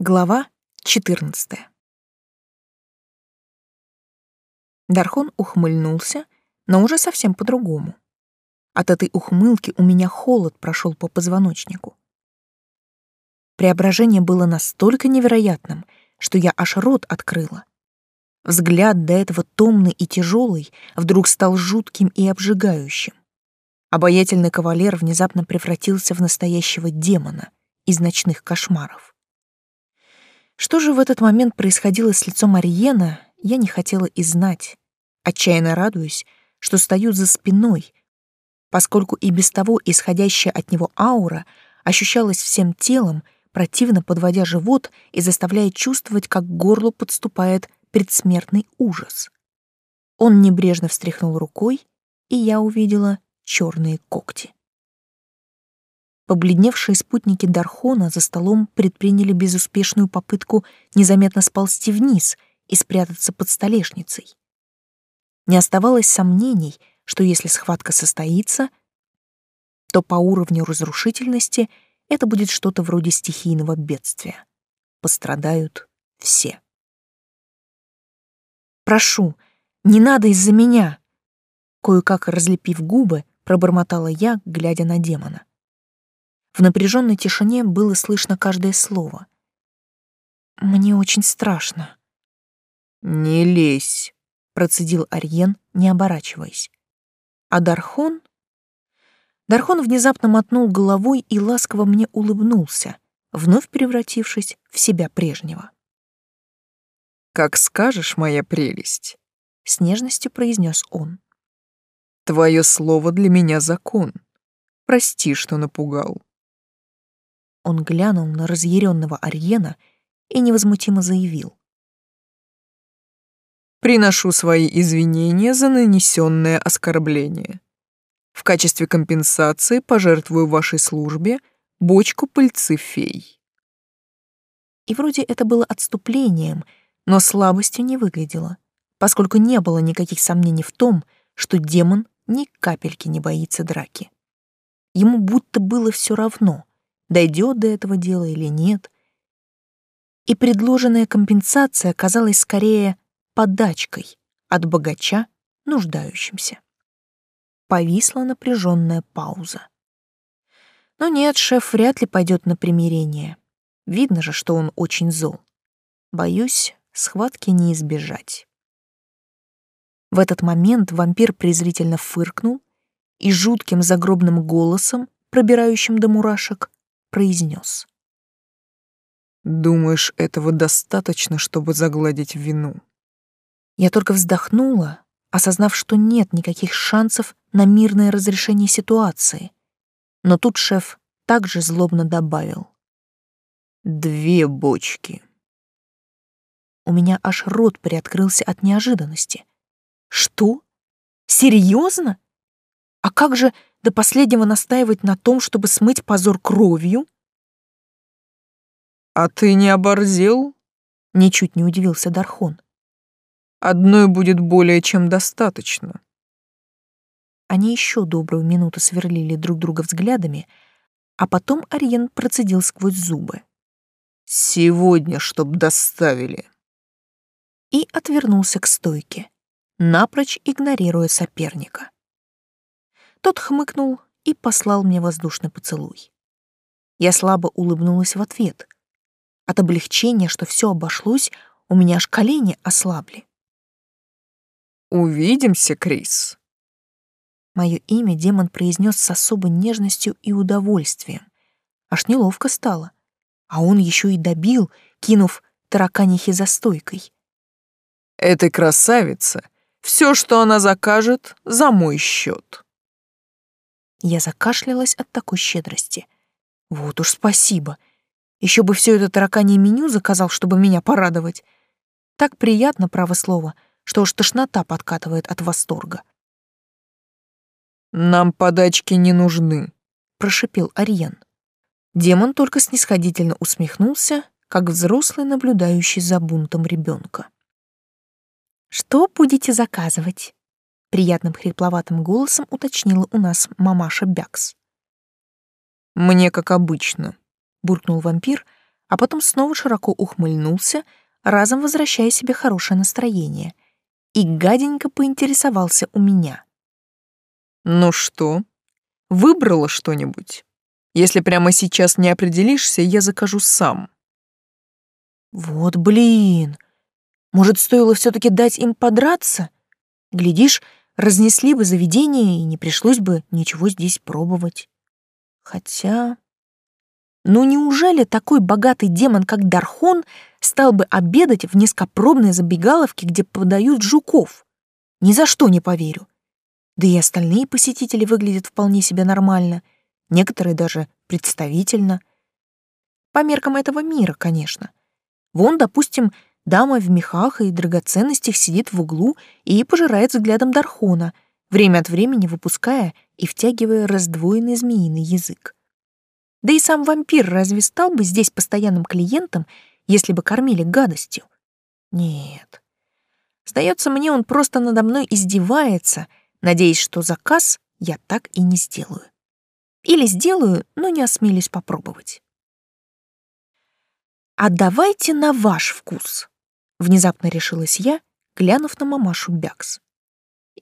Глава 14. Дархон ухмыльнулся, но уже совсем по-другому. От этой ухмылки у меня холод прошел по позвоночнику. Преображение было настолько невероятным, что я аж рот открыла. Взгляд до этого томный и тяжелый вдруг стал жутким и обжигающим. Обаятельный кавалер внезапно превратился в настоящего демона из ночных кошмаров. Что же в этот момент происходило с лицом Ариена, я не хотела и знать, отчаянно радуюсь, что стою за спиной, поскольку и без того исходящая от него аура ощущалась всем телом, противно подводя живот и заставляя чувствовать, как к горлу подступает предсмертный ужас. Он небрежно встряхнул рукой, и я увидела черные когти. Побледневшие спутники Дархона за столом предприняли безуспешную попытку незаметно сползти вниз и спрятаться под столешницей. Не оставалось сомнений, что если схватка состоится, то по уровню разрушительности это будет что-то вроде стихийного бедствия. Пострадают все. «Прошу, не надо из-за меня!» Кое-как разлепив губы, пробормотала я, глядя на демона. В напряженной тишине было слышно каждое слово. «Мне очень страшно». «Не лезь», — процедил Арьен, не оборачиваясь. А Дархон... Дархон внезапно мотнул головой и ласково мне улыбнулся, вновь превратившись в себя прежнего. «Как скажешь, моя прелесть», — с нежностью произнес он. «Твое слово для меня закон. Прости, что напугал». Он глянул на разъяренного Арьена и невозмутимо заявил. «Приношу свои извинения за нанесенное оскорбление. В качестве компенсации пожертвую вашей службе бочку пыльцы фей». И вроде это было отступлением, но слабостью не выглядело, поскольку не было никаких сомнений в том, что демон ни капельки не боится драки. Ему будто было все равно, дойдет до этого дела или нет. И предложенная компенсация оказалась скорее подачкой от богача нуждающимся. Повисла напряженная пауза. Но нет, шеф вряд ли пойдет на примирение. Видно же, что он очень зол. Боюсь, схватки не избежать. В этот момент вампир презрительно фыркнул и жутким загробным голосом, пробирающим до мурашек, произнес. «Думаешь, этого достаточно, чтобы загладить вину?» Я только вздохнула, осознав, что нет никаких шансов на мирное разрешение ситуации. Но тут шеф также злобно добавил. «Две бочки». У меня аж рот приоткрылся от неожиданности. «Что? Серьезно? А как же до последнего настаивать на том, чтобы смыть позор кровью? «А ты не оборзел?» — ничуть не удивился Дархон. «Одной будет более чем достаточно». Они еще добрую минуту сверлили друг друга взглядами, а потом Ариен процедил сквозь зубы. «Сегодня, чтоб доставили». И отвернулся к стойке, напрочь игнорируя соперника. Тот хмыкнул и послал мне воздушный поцелуй. Я слабо улыбнулась в ответ. От облегчения, что все обошлось, у меня аж колени ослабли. «Увидимся, Крис». Мое имя демон произнес с особой нежностью и удовольствием. Аж неловко стало. А он еще и добил, кинув тараканихи за стойкой. «Этой красавица, все, что она закажет, за мой счет. Я закашлялась от такой щедрости. Вот уж спасибо. Еще бы все это тараканье меню заказал, чтобы меня порадовать. Так приятно, право слово, что уж тошнота подкатывает от восторга. «Нам подачки не нужны», — прошипел Ариен. Демон только снисходительно усмехнулся, как взрослый, наблюдающий за бунтом ребенка. «Что будете заказывать?» Приятным хрипловатым голосом уточнила у нас мамаша Бякс. Мне как обычно, буркнул вампир, а потом снова широко ухмыльнулся, разом возвращая себе хорошее настроение, и гаденько поинтересовался у меня. «Ну что, выбрала что-нибудь? Если прямо сейчас не определишься, я закажу сам». «Вот блин! Может, стоило все таки дать им подраться? Глядишь, разнесли бы заведение, и не пришлось бы ничего здесь пробовать. Хотя... Ну неужели такой богатый демон, как Дархон, стал бы обедать в низкопробной забегаловке, где подают жуков? Ни за что не поверю. Да и остальные посетители выглядят вполне себе нормально, некоторые даже представительно. По меркам этого мира, конечно. Вон, допустим, дама в мехах и драгоценностях сидит в углу и пожирает взглядом Дархона, время от времени выпуская и втягивая раздвоенный змеиный язык. Да и сам вампир разве стал бы здесь постоянным клиентом, если бы кормили гадостью? Нет. Сдается мне, он просто надо мной издевается, надеясь, что заказ я так и не сделаю. Или сделаю, но не осмелюсь попробовать. «А давайте на ваш вкус», — внезапно решилась я, глянув на мамашу Бякс.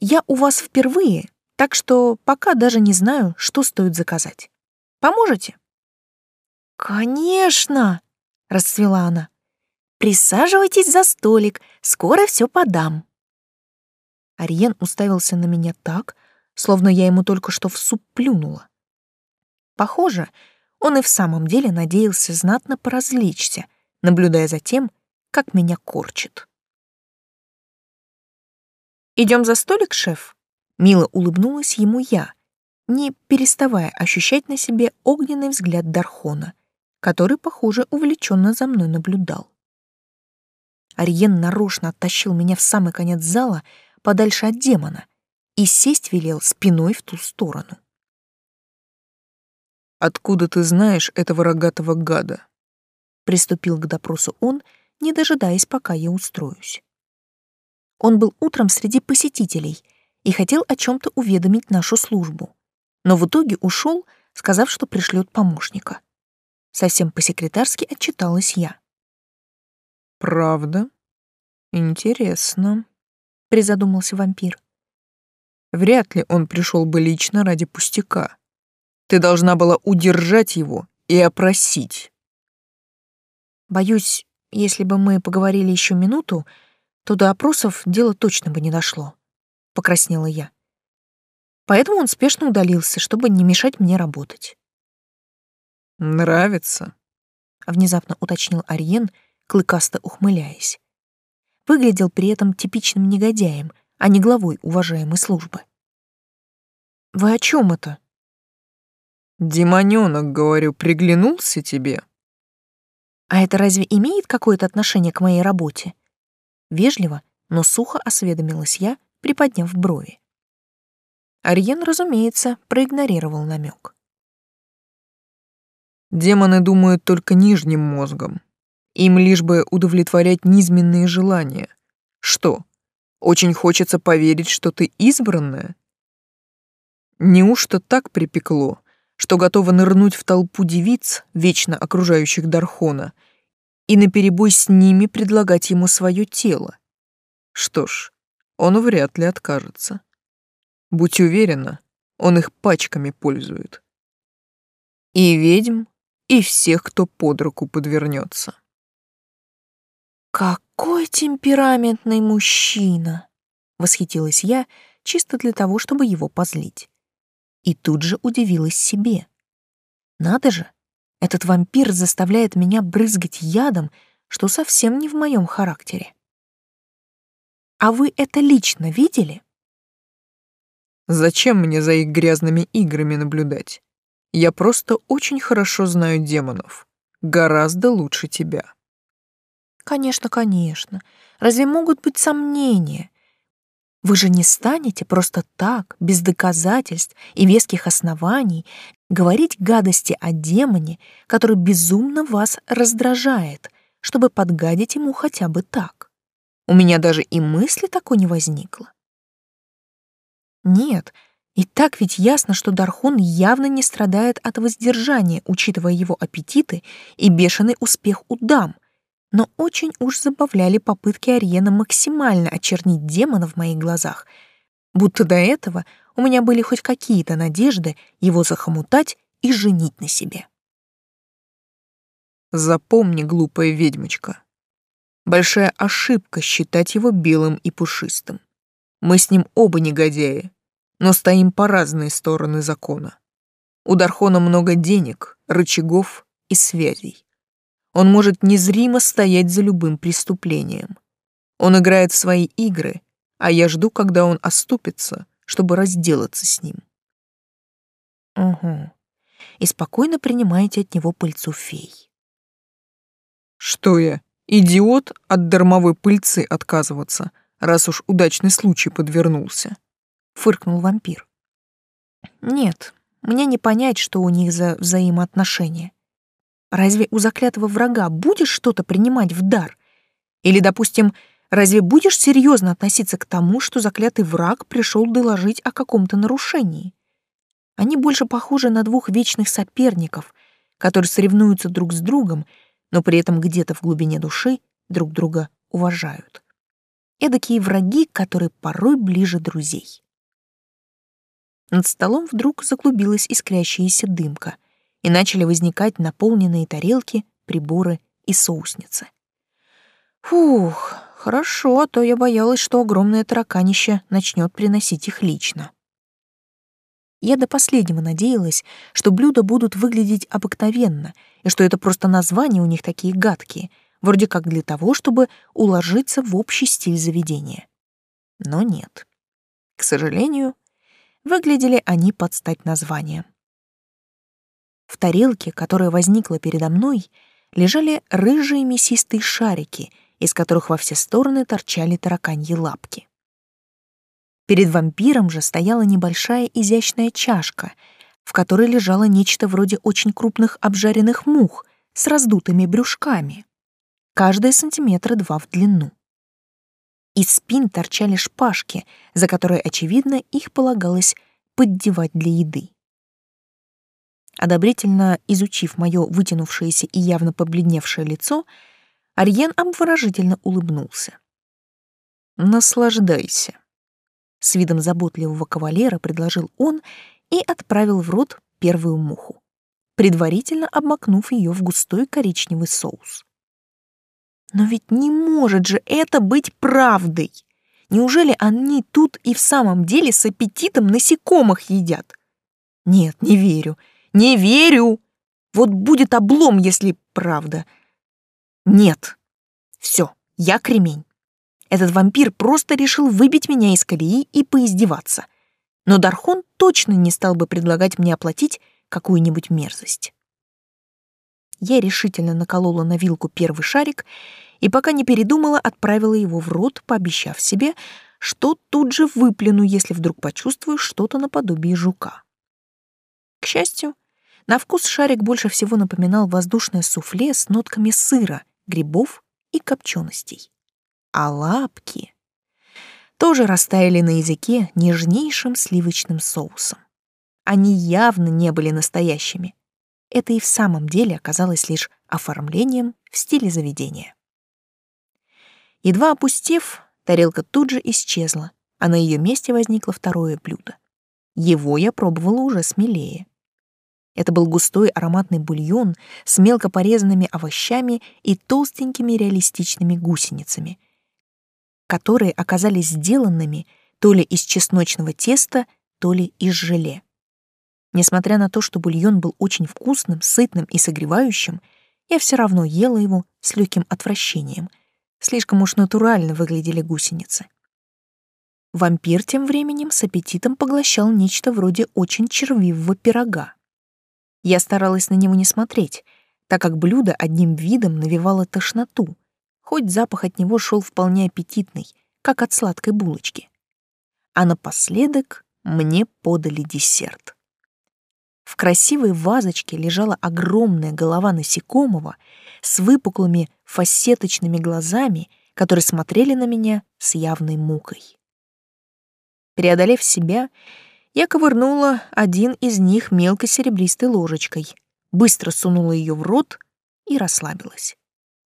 «Я у вас впервые, так что пока даже не знаю, что стоит заказать. Поможете?» «Конечно!» — расцвела она. «Присаживайтесь за столик, скоро все подам». Ариен уставился на меня так, словно я ему только что в суп плюнула. Похоже, он и в самом деле надеялся знатно поразвлечься, наблюдая за тем, как меня корчит. Идем за столик, шеф?» Мило улыбнулась ему я, не переставая ощущать на себе огненный взгляд Дархона, который, похоже, увлеченно за мной наблюдал. Ариен нарочно оттащил меня в самый конец зала, подальше от демона, и сесть велел спиной в ту сторону. Откуда ты знаешь этого рогатого гада? Приступил к допросу он, не дожидаясь, пока я устроюсь. Он был утром среди посетителей и хотел о чем то уведомить нашу службу, но в итоге ушел, сказав, что пришлет помощника. Совсем по-секретарски отчиталась я. «Правда? Интересно», — призадумался вампир. «Вряд ли он пришел бы лично ради пустяка. Ты должна была удержать его и опросить. Боюсь, если бы мы поговорили еще минуту, то до опросов дело точно бы не дошло, покраснела я. Поэтому он спешно удалился, чтобы не мешать мне работать. Нравится? внезапно уточнил Ариен, клыкасто ухмыляясь. Выглядел при этом типичным негодяем, а не главой уважаемой службы. Вы о чем это? Демонёнок, говорю, приглянулся тебе? А это разве имеет какое-то отношение к моей работе? Вежливо, но сухо осведомилась я, приподняв брови. Ариен, разумеется, проигнорировал намек. Демоны думают только нижним мозгом. Им лишь бы удовлетворять низменные желания. Что, очень хочется поверить, что ты избранная? Неужто так припекло, что готова нырнуть в толпу девиц, вечно окружающих Дархона, и наперебой с ними предлагать ему свое тело. Что ж, он вряд ли откажется. Будь уверена, он их пачками пользует. И ведьм, и всех, кто под руку подвернется. «Какой темпераментный мужчина!» — восхитилась я, чисто для того, чтобы его позлить и тут же удивилась себе. Надо же, этот вампир заставляет меня брызгать ядом, что совсем не в моем характере. А вы это лично видели? Зачем мне за их грязными играми наблюдать? Я просто очень хорошо знаю демонов. Гораздо лучше тебя. Конечно, конечно. Разве могут быть сомнения? Вы же не станете просто так, без доказательств и веских оснований, говорить гадости о демоне, который безумно вас раздражает, чтобы подгадить ему хотя бы так. У меня даже и мысли такой не возникло. Нет, И так ведь ясно, что Дархон явно не страдает от воздержания, учитывая его аппетиты и бешеный успех у дам. Но очень уж забавляли попытки Ариена максимально очернить демона в моих глазах, будто до этого у меня были хоть какие-то надежды его захомутать и женить на себе. Запомни, глупая ведьмочка, большая ошибка считать его белым и пушистым. Мы с ним оба негодяи, но стоим по разные стороны закона. У Дархона много денег, рычагов и связей. Он может незримо стоять за любым преступлением. Он играет в свои игры, а я жду, когда он оступится, чтобы разделаться с ним. Угу. И спокойно принимаете от него пыльцу фей. Что я, идиот от дармовой пыльцы отказываться, раз уж удачный случай подвернулся? фыркнул вампир. Нет, мне не понять, что у них за взаимоотношения. Разве у заклятого врага будешь что-то принимать в дар? Или, допустим, разве будешь серьезно относиться к тому, что заклятый враг пришел доложить о каком-то нарушении? Они больше похожи на двух вечных соперников, которые соревнуются друг с другом, но при этом где-то в глубине души друг друга уважают. Эдакие враги, которые порой ближе друзей. Над столом вдруг заклубилась искрящаяся дымка, и начали возникать наполненные тарелки, приборы и соусницы. Фух, хорошо, а то я боялась, что огромное тараканище начнет приносить их лично. Я до последнего надеялась, что блюда будут выглядеть обыкновенно, и что это просто названия у них такие гадкие, вроде как для того, чтобы уложиться в общий стиль заведения. Но нет. К сожалению, Выглядели они под стать названием. В тарелке, которая возникла передо мной, лежали рыжие мясистые шарики, из которых во все стороны торчали тараканьи лапки. Перед вампиром же стояла небольшая изящная чашка, в которой лежало нечто вроде очень крупных обжаренных мух с раздутыми брюшками, каждая сантиметра два в длину. Из спин торчали шпажки, за которые, очевидно, их полагалось поддевать для еды. Одобрительно изучив мое вытянувшееся и явно побледневшее лицо, Арьен обворожительно улыбнулся. «Наслаждайся», — с видом заботливого кавалера предложил он и отправил в рот первую муху, предварительно обмакнув ее в густой коричневый соус. Но ведь не может же это быть правдой. Неужели они тут и в самом деле с аппетитом насекомых едят? Нет, не верю. Не верю. Вот будет облом, если правда. Нет. Все, я кремень. Этот вампир просто решил выбить меня из колеи и поиздеваться. Но Дархон точно не стал бы предлагать мне оплатить какую-нибудь мерзость. Я решительно наколола на вилку первый шарик и пока не передумала, отправила его в рот, пообещав себе, что тут же выплюну, если вдруг почувствую что-то наподобие жука. К счастью, на вкус шарик больше всего напоминал воздушное суфле с нотками сыра, грибов и копченостей. А лапки тоже растаяли на языке нежнейшим сливочным соусом. Они явно не были настоящими. Это и в самом деле оказалось лишь оформлением в стиле заведения. Едва опустев, тарелка тут же исчезла, а на ее месте возникло второе блюдо. Его я пробовала уже смелее. Это был густой ароматный бульон с мелко порезанными овощами и толстенькими реалистичными гусеницами, которые оказались сделанными то ли из чесночного теста, то ли из желе. Несмотря на то, что бульон был очень вкусным, сытным и согревающим, я все равно ела его с легким отвращением — Слишком уж натурально выглядели гусеницы. Вампир тем временем с аппетитом поглощал нечто вроде очень червивого пирога. Я старалась на него не смотреть, так как блюдо одним видом навевало тошноту, хоть запах от него шел вполне аппетитный, как от сладкой булочки. А напоследок мне подали десерт. В красивой вазочке лежала огромная голова насекомого с выпуклыми фасеточными глазами, которые смотрели на меня с явной мукой. Преодолев себя, Я ковырнула один из них мелкой серебристой ложечкой, быстро сунула ее в рот и расслабилась.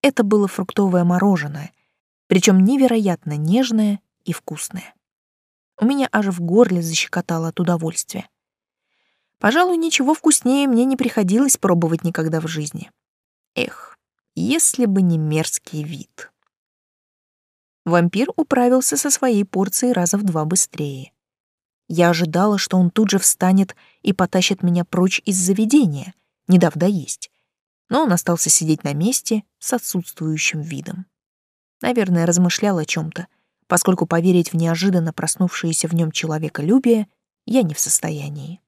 Это было фруктовое мороженое, причем невероятно нежное и вкусное. У меня аж в горле защекотало от удовольствия. Пожалуй, ничего вкуснее мне не приходилось пробовать никогда в жизни. Эх, если бы не мерзкий вид. Вампир управился со своей порцией раза в два быстрее. Я ожидала, что он тут же встанет и потащит меня прочь из заведения, не дав доесть. Но он остался сидеть на месте с отсутствующим видом. Наверное, размышлял о чем то поскольку поверить в неожиданно проснувшееся в нем человеколюбие я не в состоянии.